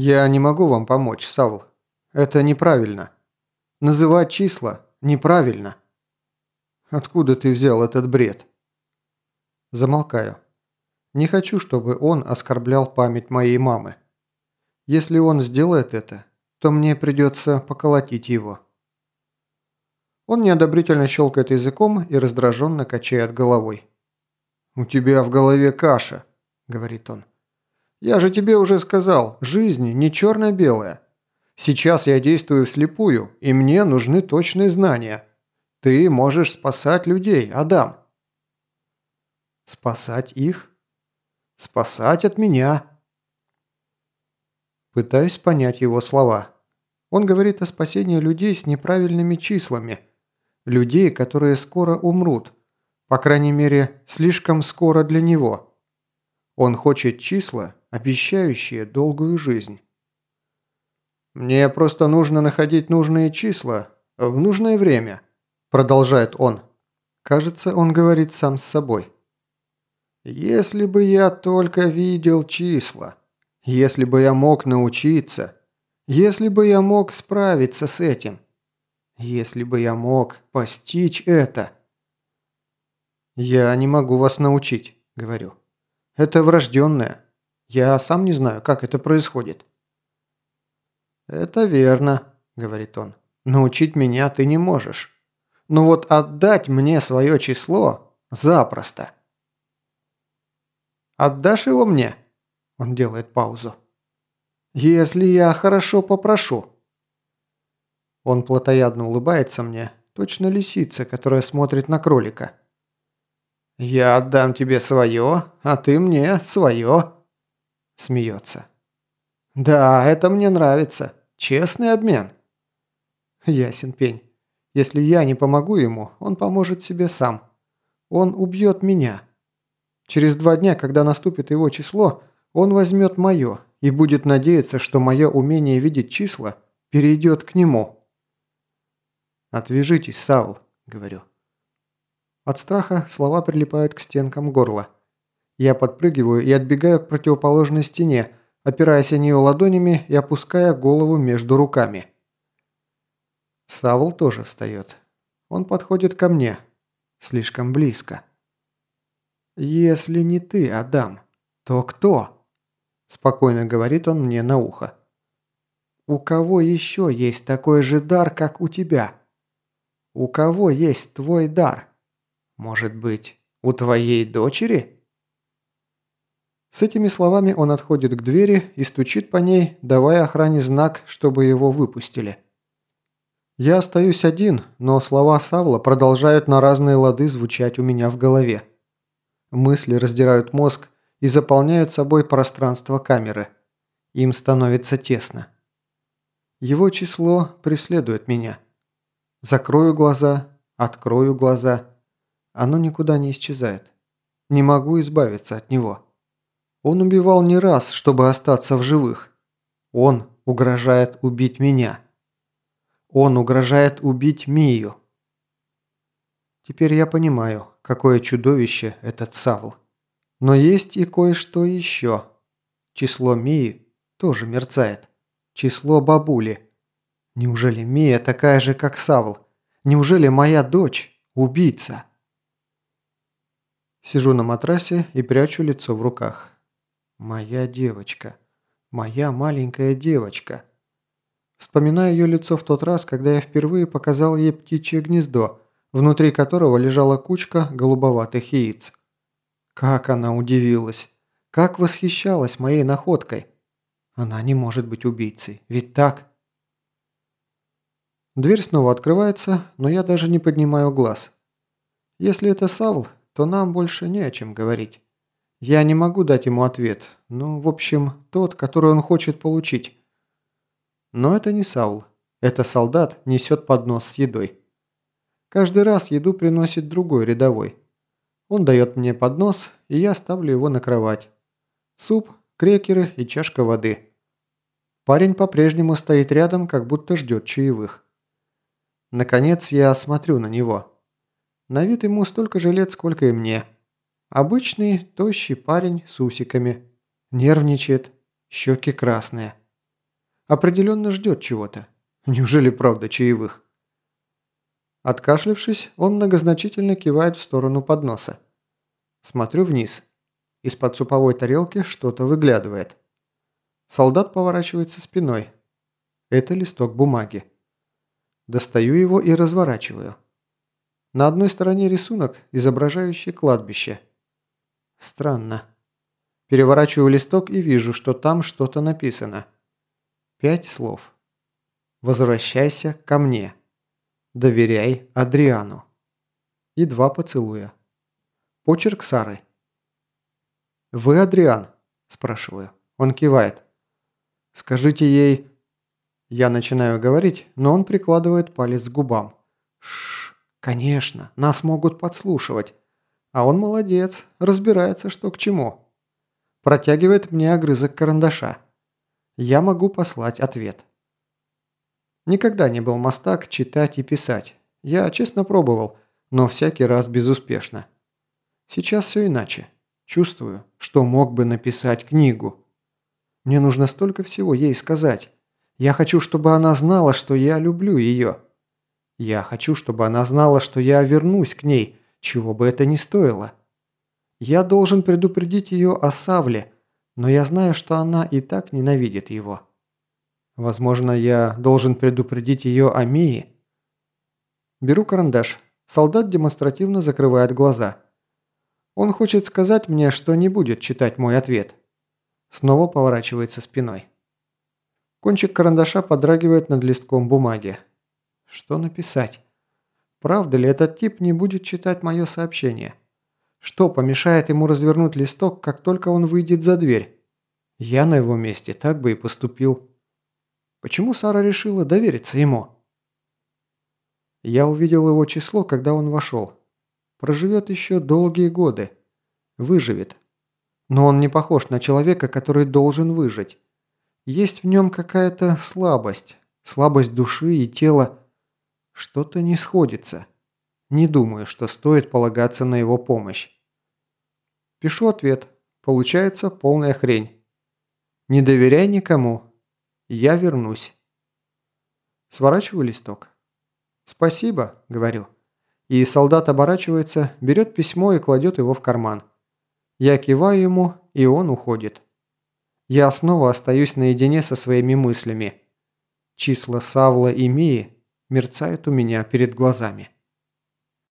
«Я не могу вам помочь, Савл. Это неправильно. Называть числа неправильно». «Откуда ты взял этот бред?» Замолкаю. Не хочу, чтобы он оскорблял память моей мамы. Если он сделает это, то мне придется поколотить его. Он неодобрительно щелкает языком и раздраженно качает головой. «У тебя в голове каша», — говорит он. «Я же тебе уже сказал, жизнь не черно-белая. Сейчас я действую вслепую, и мне нужны точные знания. Ты можешь спасать людей, Адам». «Спасать их?» «Спасать от меня». Пытаюсь понять его слова. Он говорит о спасении людей с неправильными числами – людей, которые скоро умрут. По крайней мере, слишком скоро для него. Он хочет числа, обещающие долгую жизнь. «Мне просто нужно находить нужные числа в нужное время», – продолжает он. Кажется, он говорит сам с собой. «Если бы я только видел числа, если бы я мог научиться, если бы я мог справиться с этим». Если бы я мог постичь это. Я не могу вас научить, говорю. Это врожденное. Я сам не знаю, как это происходит. Это верно, говорит он. Научить меня ты не можешь. Но вот отдать мне свое число запросто. Отдашь его мне? Он делает паузу. Если я хорошо попрошу. Он плотоядно улыбается мне, точно лисица, которая смотрит на кролика. «Я отдам тебе свое, а ты мне свое», – смеется. «Да, это мне нравится. Честный обмен». Ясен пень. Если я не помогу ему, он поможет себе сам. Он убьет меня. Через два дня, когда наступит его число, он возьмет мое и будет надеяться, что мое умение видеть числа перейдет к нему. «Отвяжитесь, Саул», – говорю. От страха слова прилипают к стенкам горла. Я подпрыгиваю и отбегаю к противоположной стене, опираясь о нее ладонями и опуская голову между руками. Савл тоже встает. Он подходит ко мне. Слишком близко. «Если не ты, Адам, то кто?» Спокойно говорит он мне на ухо. «У кого еще есть такой же дар, как у тебя?» У кого есть твой дар? Может быть, у твоей дочери?» С этими словами он отходит к двери и стучит по ней, давая охране знак, чтобы его выпустили. Я остаюсь один, но слова Савла продолжают на разные лады звучать у меня в голове. Мысли раздирают мозг и заполняют собой пространство камеры. Им становится тесно. Его число преследует меня. Закрою глаза, открою глаза. Оно никуда не исчезает. Не могу избавиться от него. Он убивал не раз, чтобы остаться в живых. Он угрожает убить меня. Он угрожает убить Мию. Теперь я понимаю, какое чудовище этот Савл. Но есть и кое-что еще. Число Мии тоже мерцает. Число бабули – Неужели Мия такая же, как Савл? Неужели моя дочь – убийца? Сижу на матрасе и прячу лицо в руках. Моя девочка. Моя маленькая девочка. Вспоминаю ее лицо в тот раз, когда я впервые показал ей птичье гнездо, внутри которого лежала кучка голубоватых яиц. Как она удивилась! Как восхищалась моей находкой! Она не может быть убийцей, ведь так? Дверь снова открывается, но я даже не поднимаю глаз. Если это Савл, то нам больше не о чем говорить. Я не могу дать ему ответ, ну, в общем, тот, который он хочет получить. Но это не Саул. Это солдат несет поднос с едой. Каждый раз еду приносит другой рядовой. Он дает мне поднос, и я ставлю его на кровать. Суп, крекеры и чашка воды. Парень по-прежнему стоит рядом, как будто ждет чаевых. Наконец я смотрю на него. На вид ему столько же лет, сколько и мне. Обычный, тощий парень с усиками. Нервничает, щеки красные. Определенно ждет чего-то. Неужели правда чаевых? Откашлившись, он многозначительно кивает в сторону подноса. Смотрю вниз. Из-под суповой тарелки что-то выглядывает. Солдат поворачивается спиной. Это листок бумаги. Достаю его и разворачиваю. На одной стороне рисунок, изображающий кладбище. Странно. Переворачиваю листок и вижу, что там что-то написано. Пять слов. «Возвращайся ко мне. Доверяй Адриану». И два поцелуя. Почерк Сары. «Вы Адриан?» – спрашиваю. Он кивает. «Скажите ей...» Я начинаю говорить, но он прикладывает палец к губам. Шш, конечно, нас могут подслушивать. А он молодец, разбирается, что к чему. Протягивает мне огрызок карандаша. Я могу послать ответ. Никогда не был мастак читать и писать. Я честно пробовал, но всякий раз безуспешно. Сейчас все иначе. Чувствую, что мог бы написать книгу. Мне нужно столько всего ей сказать. Я хочу, чтобы она знала, что я люблю ее. Я хочу, чтобы она знала, что я вернусь к ней, чего бы это ни стоило. Я должен предупредить ее о Савле, но я знаю, что она и так ненавидит его. Возможно, я должен предупредить ее о Мии. Беру карандаш. Солдат демонстративно закрывает глаза. Он хочет сказать мне, что не будет читать мой ответ. Снова поворачивается спиной. Кончик карандаша подрагивает над листком бумаги. Что написать? Правда ли этот тип не будет читать мое сообщение? Что помешает ему развернуть листок, как только он выйдет за дверь? Я на его месте так бы и поступил. Почему Сара решила довериться ему? Я увидел его число, когда он вошел. Проживет еще долгие годы. Выживет. Но он не похож на человека, который должен выжить. Есть в нем какая-то слабость. Слабость души и тела. Что-то не сходится. Не думаю, что стоит полагаться на его помощь. Пишу ответ. Получается полная хрень. Не доверяй никому. Я вернусь. Сворачиваю листок. «Спасибо», — говорю. И солдат оборачивается, берет письмо и кладет его в карман. Я киваю ему, и он уходит. Я снова остаюсь наедине со своими мыслями. Числа Савла и Мии мерцают у меня перед глазами.